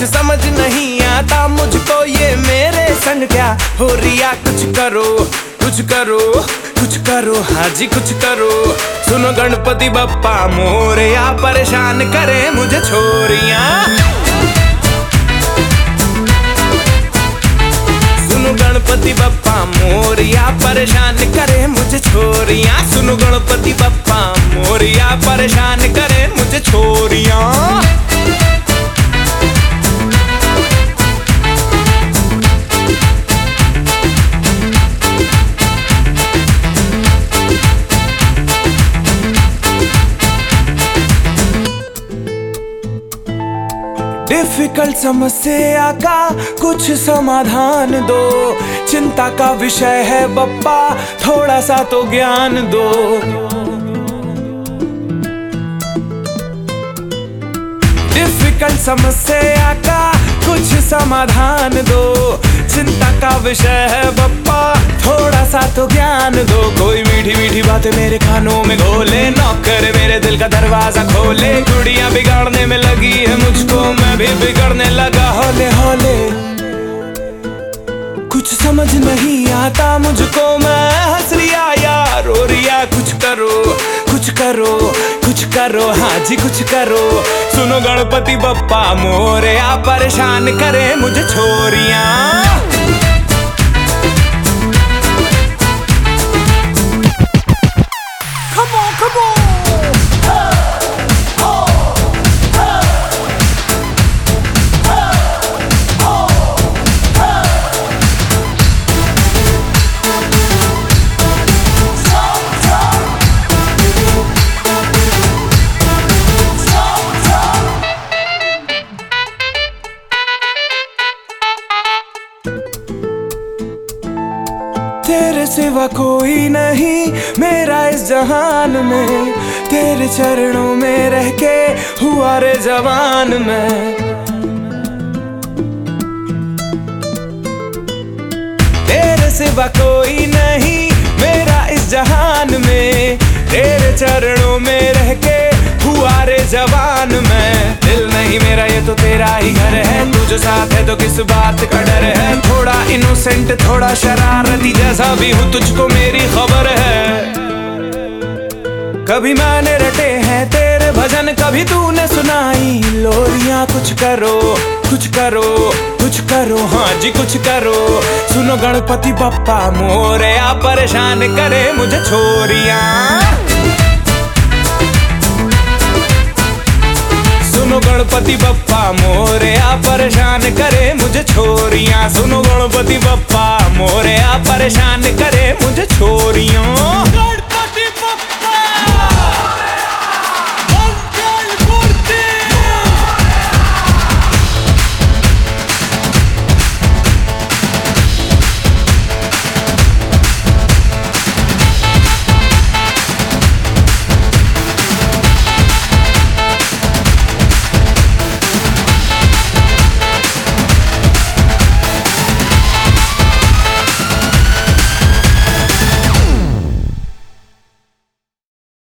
कुछ समझ नहीं आता मुझको ये मेरे संग क्या हो रिया? कुछ करो कुछ करो कुछ करो हाजी कुछ करो। सुनो गणपति बप्पा मोरिया परेशान करे मुझे छोरिया। सुनो गणपति बप्पा मोरिया परेशान करे मुझे छोरिया। सुनो गणपति बप्पा मोरिया परेशान करे मुझे छोरिया। डिफ़िकल्ट समस्या का कुछ समाधान दो। चिंता का विषय है बप्पा, थोड़ा सा तो ज्ञान दो। डिफ़िकल्ट समस्या का कुछ समाधान दो। चिंता का विषय है बप्पा, थोड़ा सा तो ज्ञान दो। कोई मीठी मीठी बातें मेरे कानों में घोले, नौकर मेरे दिल का दरवाज़ा बिगड़ने लगा, हौले हौले। कुछ समझ नहीं आता मुझको, मैं हंस रिया, यार रो रिया, कुछ करो कुछ करो कुछ करो हाँ जी, कुछ करो। सुनो गणपति बप्पा, मोरे आप परेशान करे मुझे छोरिया। तेरे सिवा कोई नहीं, मेरा इस जहान में। तेरे चरणों में रह के हुआ रे जवान में। तेरे सिवा कोई नहीं, मेरा इस जहान में। तेरे चरणों में रह के हुआ रे जवान में। दिल नहीं मेरा, ये तो तेरा ही घर है। तू जो साथ है तो किस बात का डर है? इनोसेंट थोड़ा शरारती जैसा भी हूँ तुझको मेरी खबर है कभी मैंने रटे हैं तेरे भजन कभी तूने सुनाई लोरिया कुछ करो कुछ करो कुछ करो हाँ जी कुछ करो सुनो गणपति बप्पा मोरे आ परेशान करे मुझे छोरियाँ गणपति बप्पा, मोरे आ परेशान करे मुझे छोरिया। सुनो गणपति बप्पा, मोरे आ परेशान करे मुझे छोरियाँ।